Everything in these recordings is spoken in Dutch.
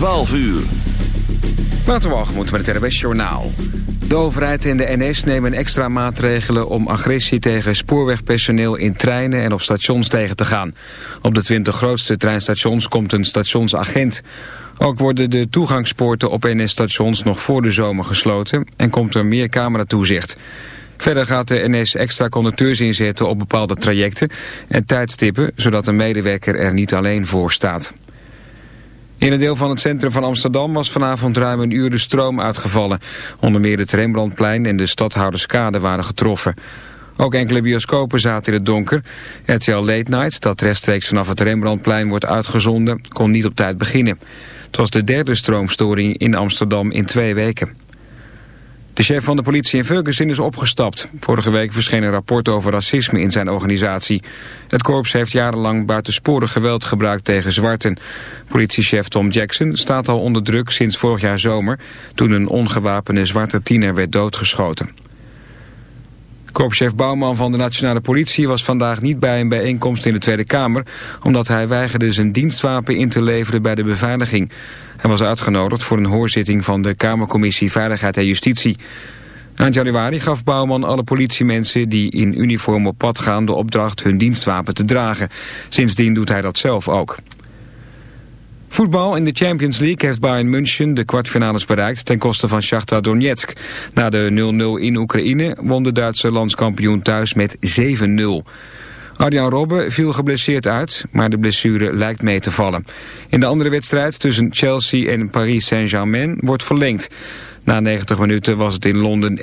12 uur. Waterwalgemoed met het RWS Journaal. De overheid en de NS nemen extra maatregelen om agressie tegen spoorwegpersoneel in treinen en op stations tegen te gaan. Op de 20 grootste treinstations komt een stationsagent. Ook worden de toegangspoorten op NS-stations nog voor de zomer gesloten en komt er meer cameratoezicht. Verder gaat de NS extra conducteurs inzetten op bepaalde trajecten en tijdstippen, zodat een medewerker er niet alleen voor staat. In een deel van het centrum van Amsterdam was vanavond ruim een uur de stroom uitgevallen. Onder meer het Rembrandtplein en de Stadhouderskade waren getroffen. Ook enkele bioscopen zaten in het donker. RTL Late Night, dat rechtstreeks vanaf het Rembrandtplein wordt uitgezonden, kon niet op tijd beginnen. Het was de derde stroomstoring in Amsterdam in twee weken. De chef van de politie in Ferguson is opgestapt. Vorige week verscheen een rapport over racisme in zijn organisatie. Het korps heeft jarenlang buitensporig geweld gebruikt tegen zwarten. Politiechef Tom Jackson staat al onder druk sinds vorig jaar zomer... toen een ongewapende zwarte tiener werd doodgeschoten. Korpschef Bouwman van de Nationale Politie was vandaag niet bij een bijeenkomst in de Tweede Kamer... omdat hij weigerde zijn dienstwapen in te leveren bij de beveiliging. Hij was uitgenodigd voor een hoorzitting van de Kamercommissie Veiligheid en Justitie. Eind januari gaf Bouwman alle politiemensen die in uniform op pad gaan... de opdracht hun dienstwapen te dragen. Sindsdien doet hij dat zelf ook. Voetbal in de Champions League heeft Bayern München de kwartfinales bereikt ten koste van Shakhtar Donetsk. Na de 0-0 in Oekraïne won de Duitse landskampioen thuis met 7-0. Arjan Robben viel geblesseerd uit, maar de blessure lijkt mee te vallen. In de andere wedstrijd tussen Chelsea en Paris Saint-Germain wordt verlengd. Na 90 minuten was het in Londen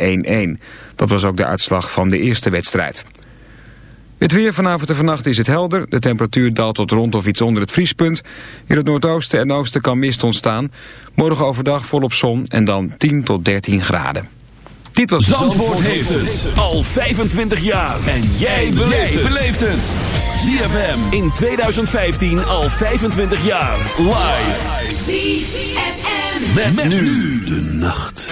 1-1. Dat was ook de uitslag van de eerste wedstrijd. Het weer vanavond en vannacht is het helder. De temperatuur daalt tot rond of iets onder het vriespunt. In het noordoosten en oosten kan mist ontstaan. Morgen overdag volop zon en dan 10 tot 13 graden. Dit was Zandvoort, heeft het al 25 jaar. En jij beleeft het. ZFM in 2015 al 25 jaar. Live. ZFM. met nu de nacht.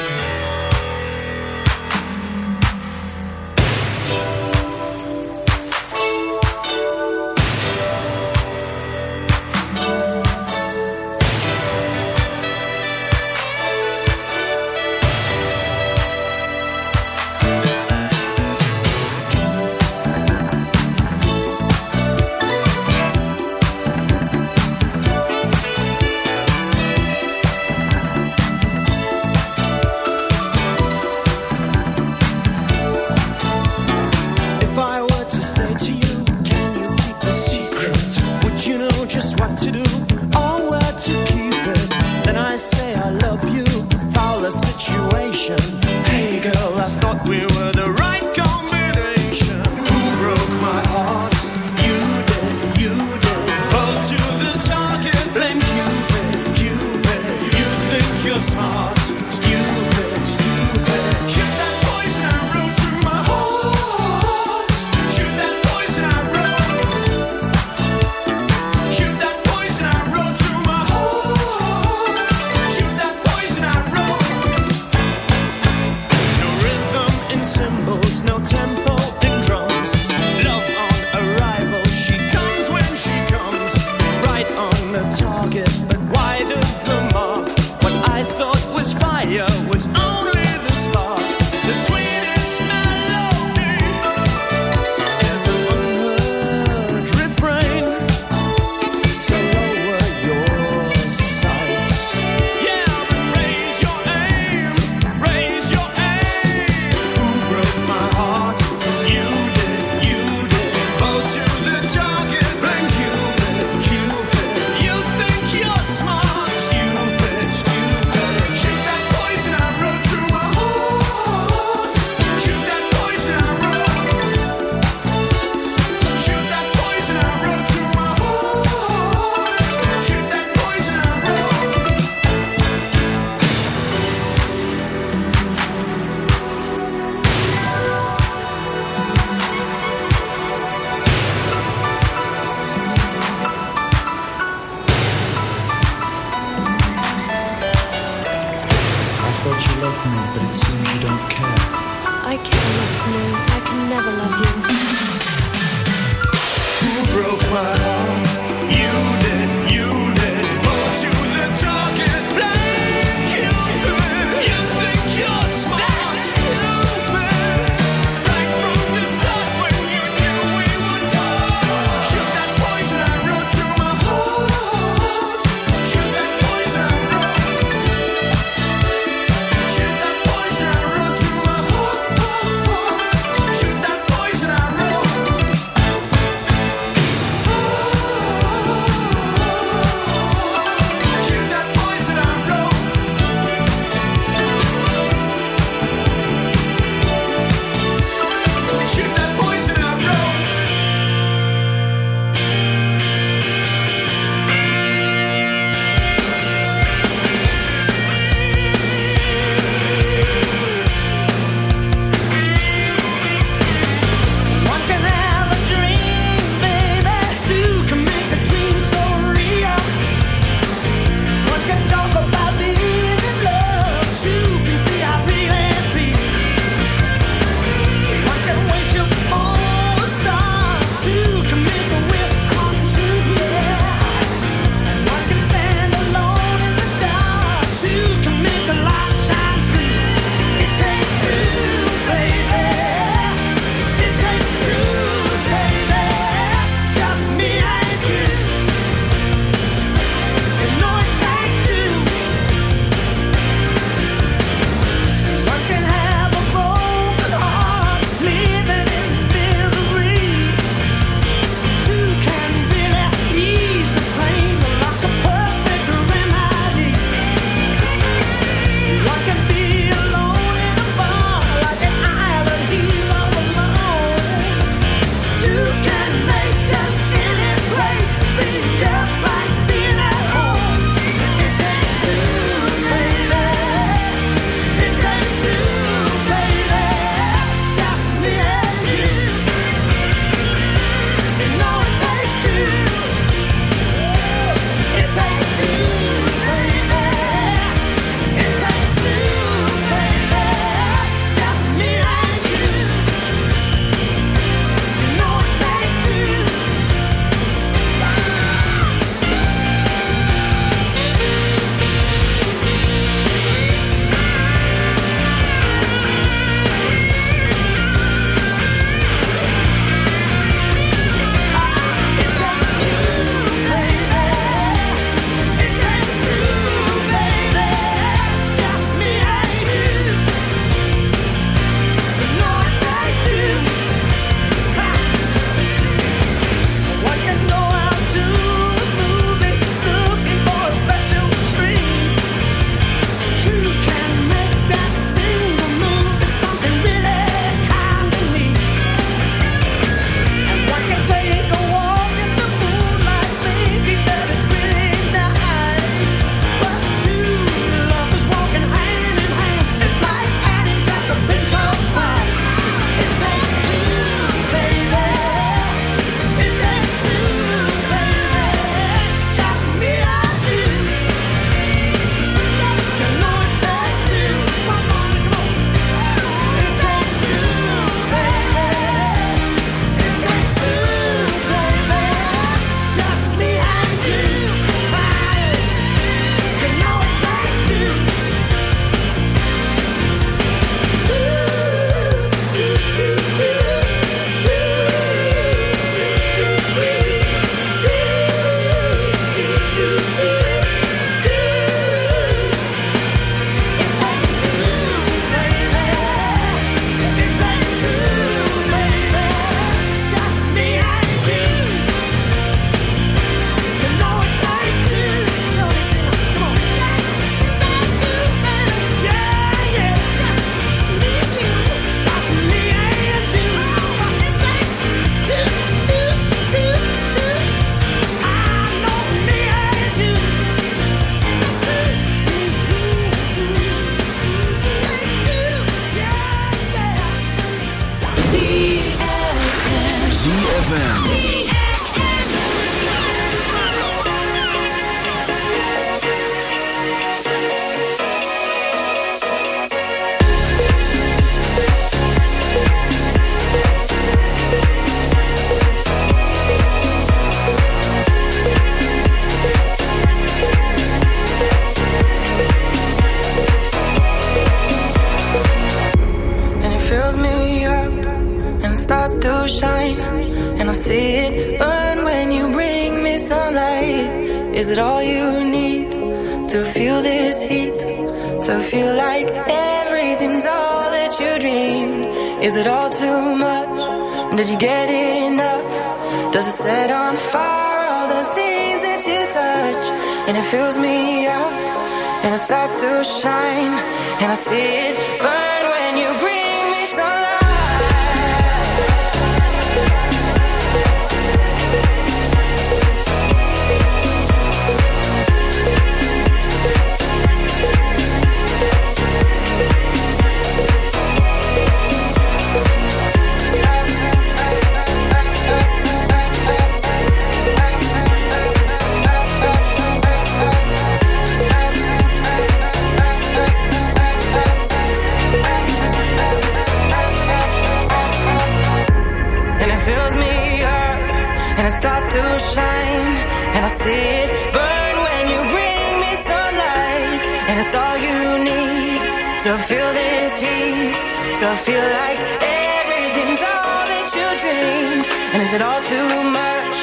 Still feel this heat. Still feel like everything's all that you dreamed. And is it all too much?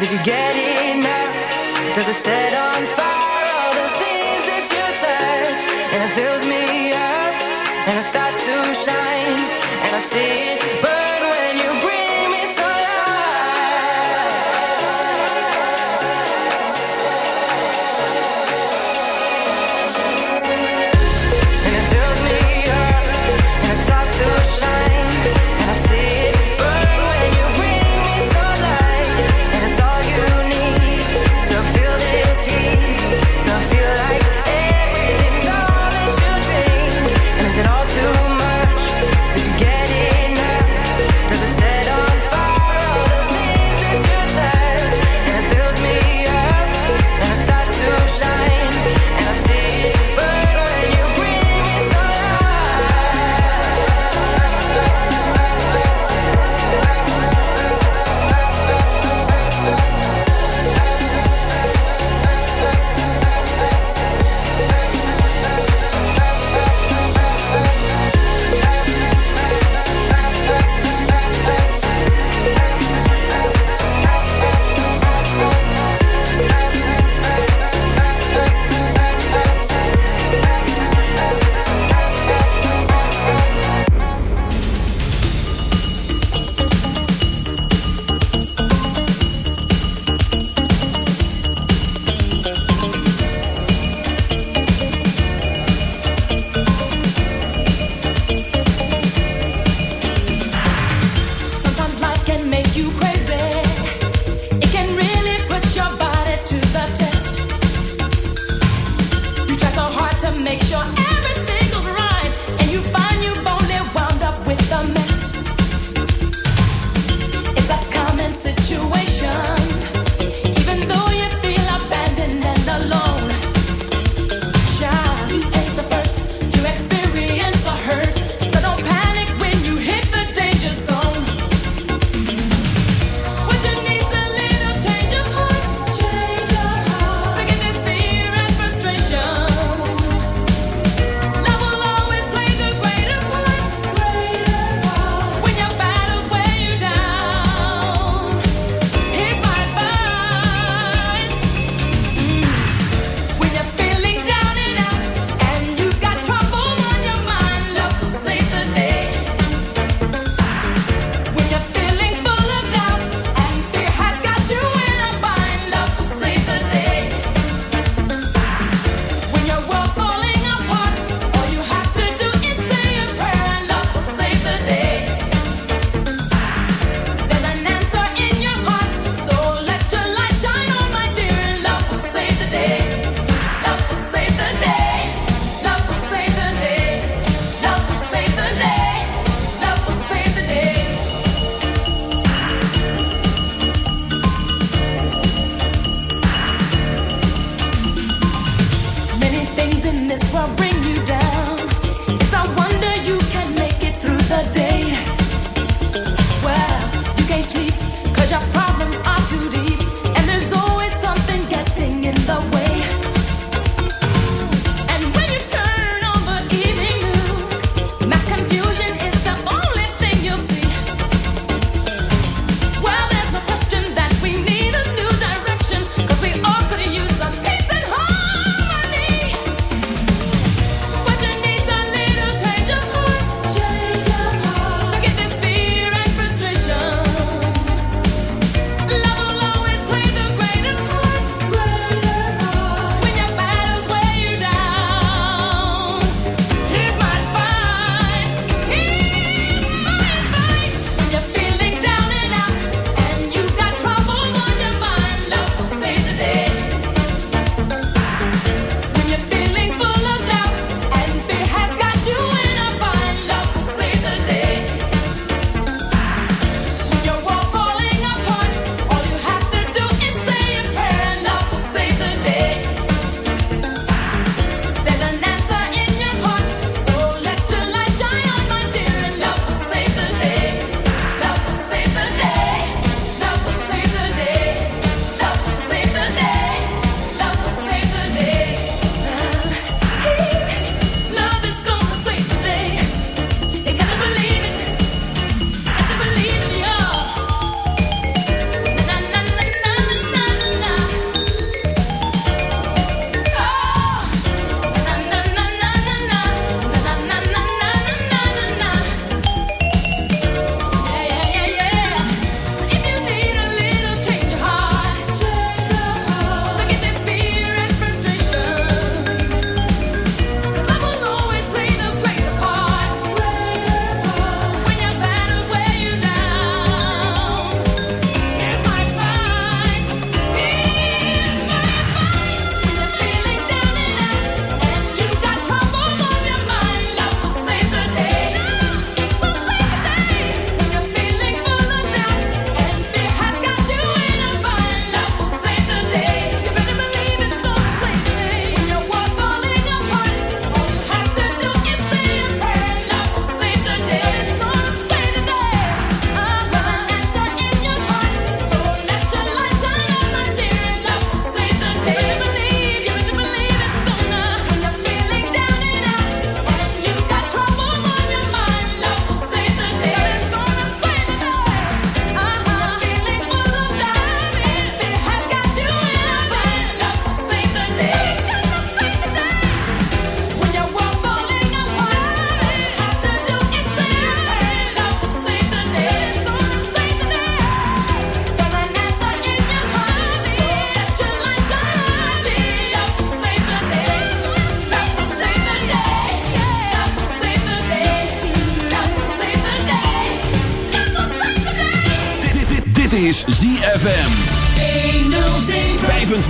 Did you get enough? Does it set on fire all the things that you touch? And it fills me up. And I stop. you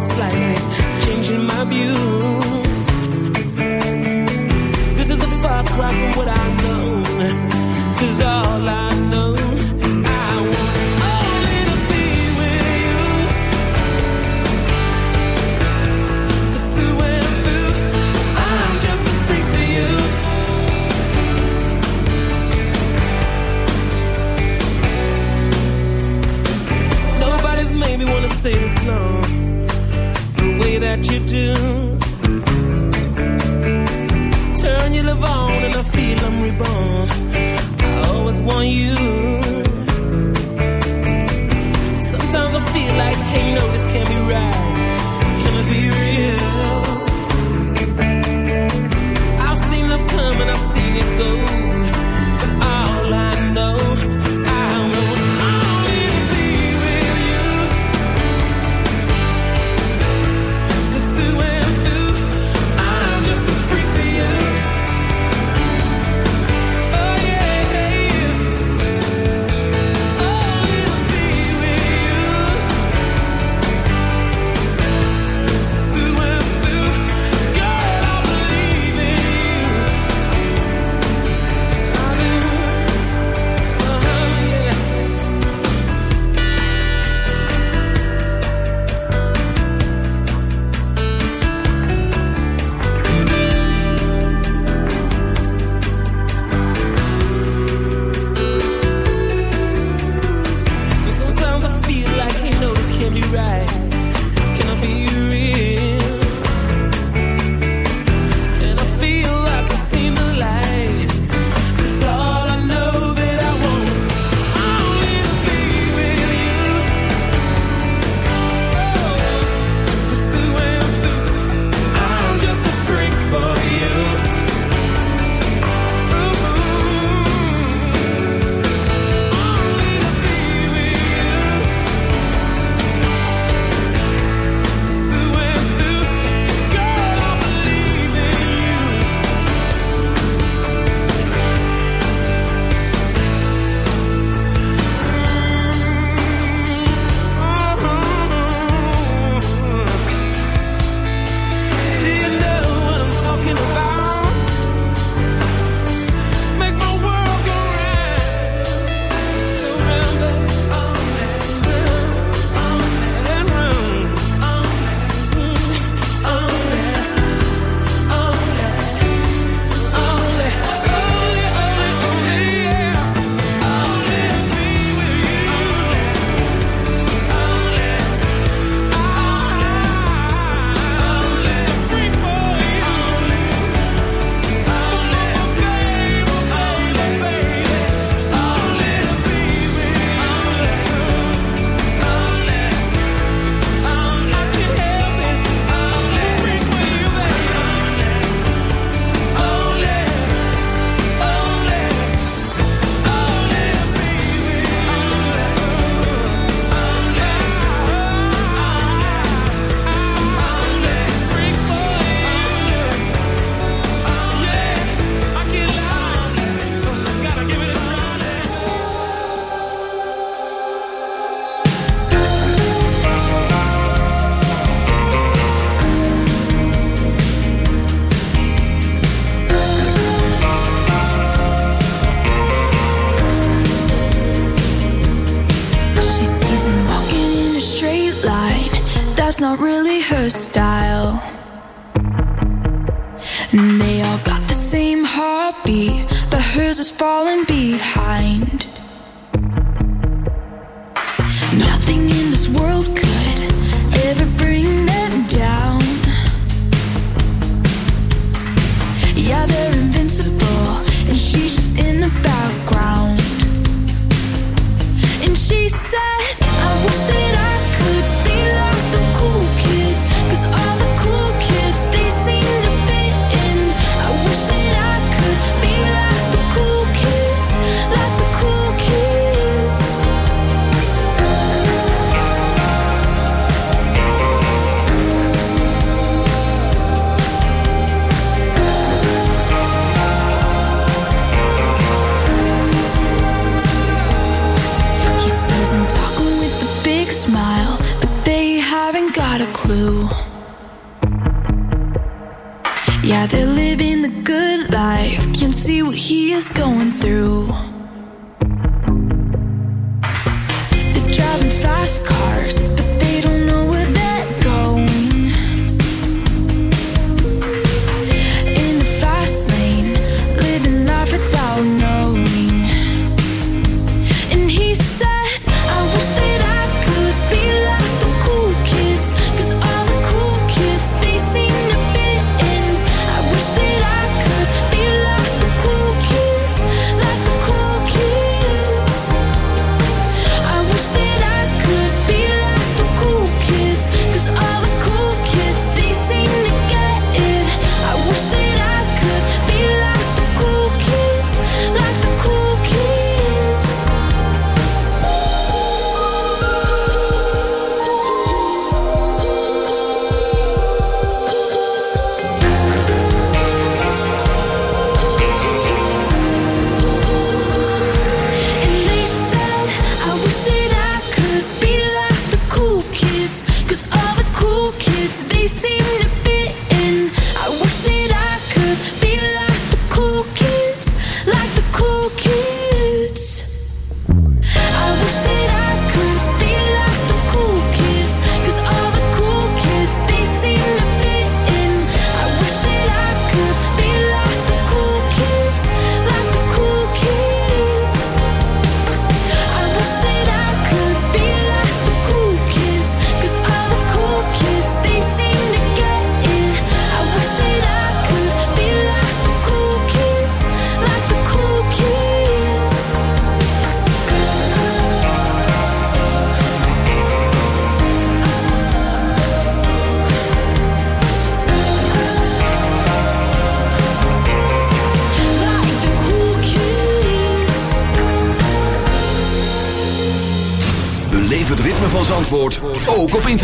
slightly, changing my views. This is a far cry from what I've known. Cause all I do. stop.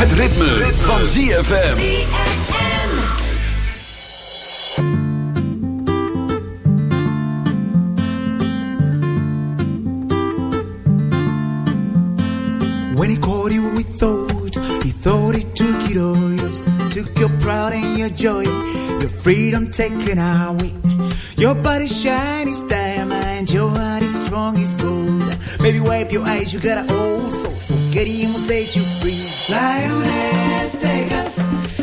Het ritme, ritme. van ZFM. When he caught you, he thought, he thought he took it all. Took your pride and your joy, your freedom taken away. Your body shiny, is diamond, your heart is strong is gold. Maybe wipe your eyes, you got an old soul. Kareem will set you free. Lioness, take us,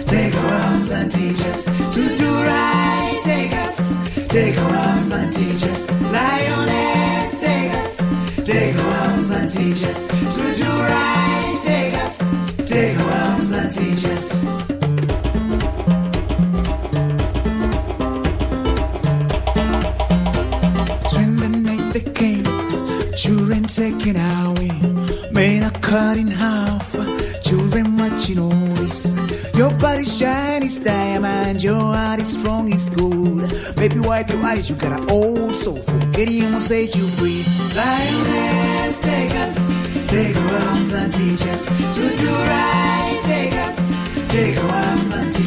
take our arms and teach us to do right. Take us, take our arms and teach us. Lioness, take us, take our arms and teach us. she this. Your body's shiny, is diamond, your heart is strong it's gold. Baby, wipe your eyes, you got an old soul. Forget him will set you free. Lioness, take us, take our arms and teach us to do right. Take us, take our arms and teach us.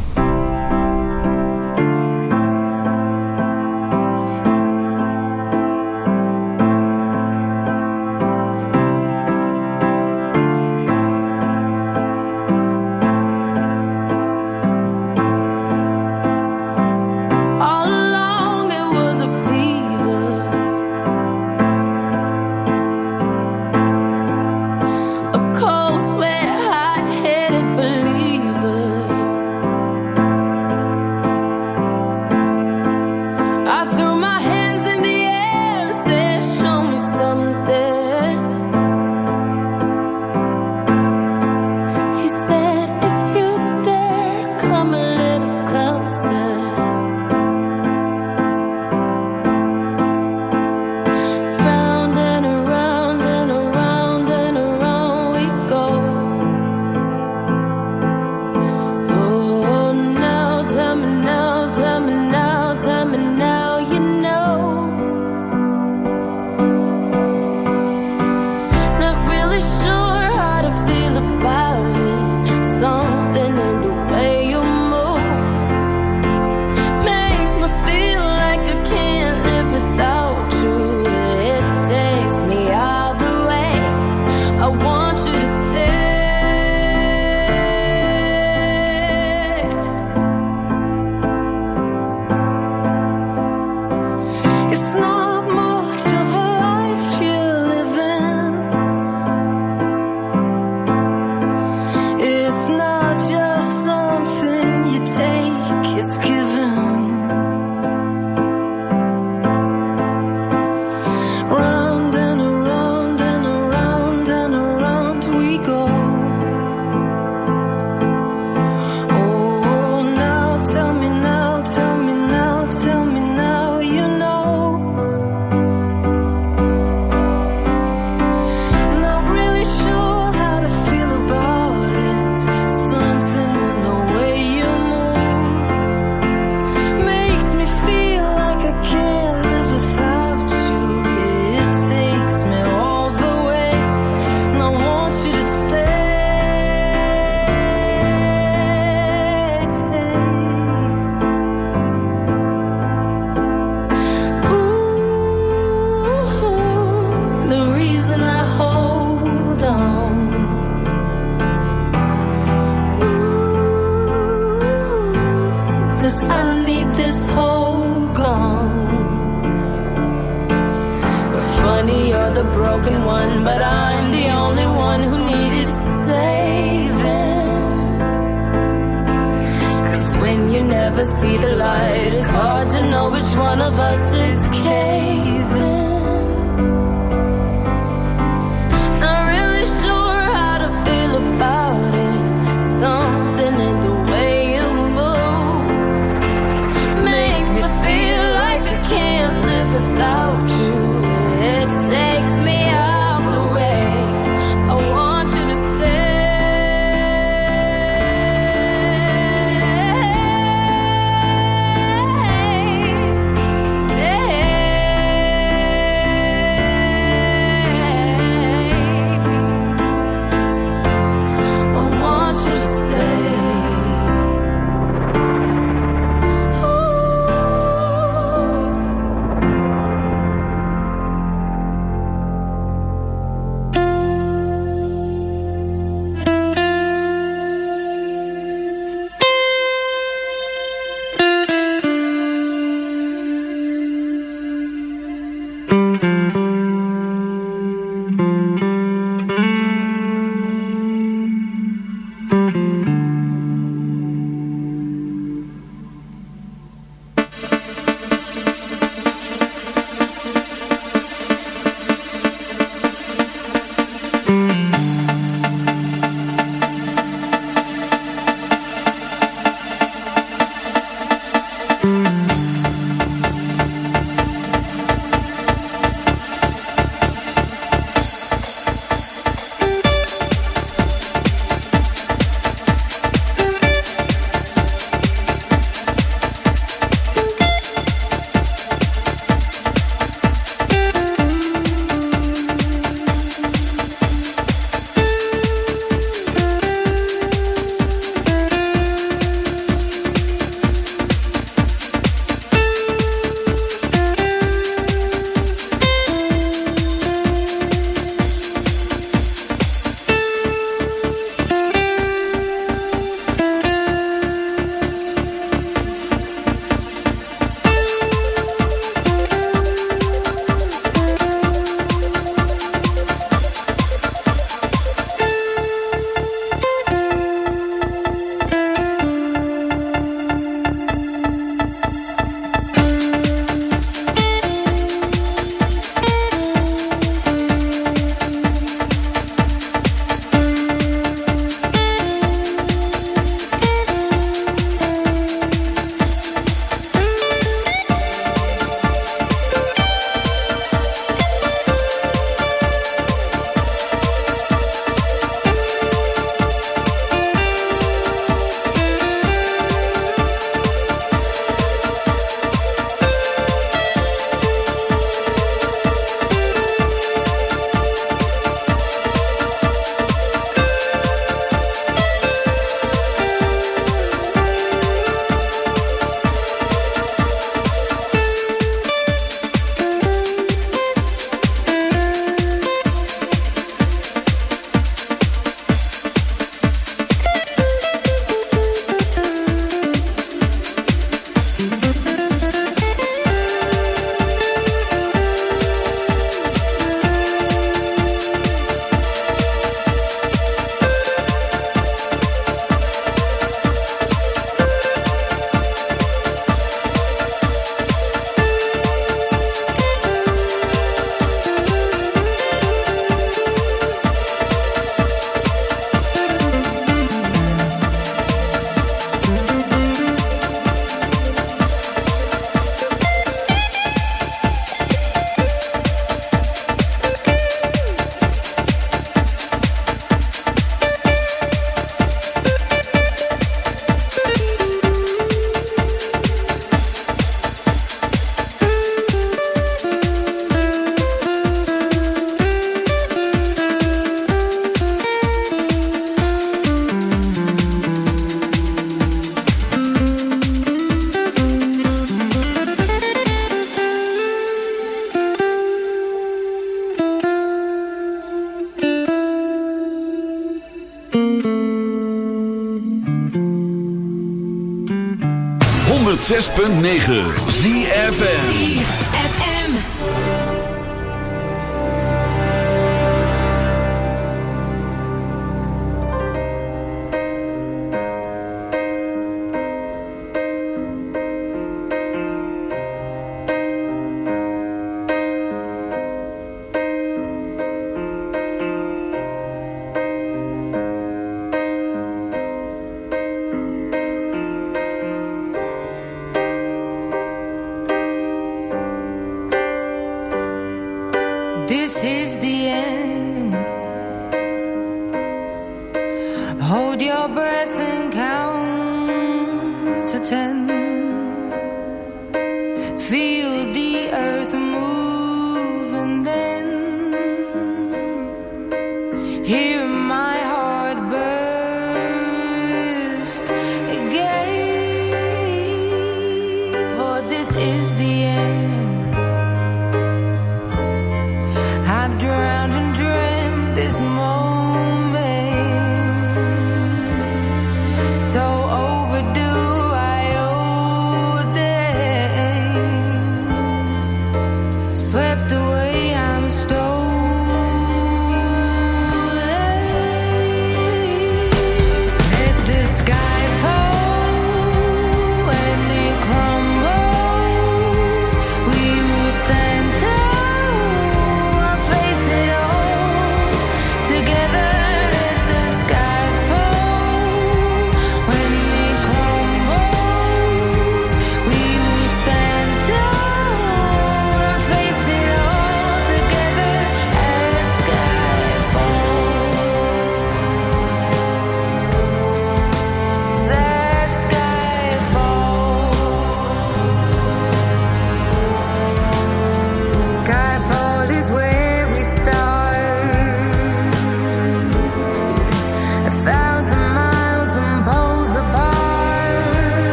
106.9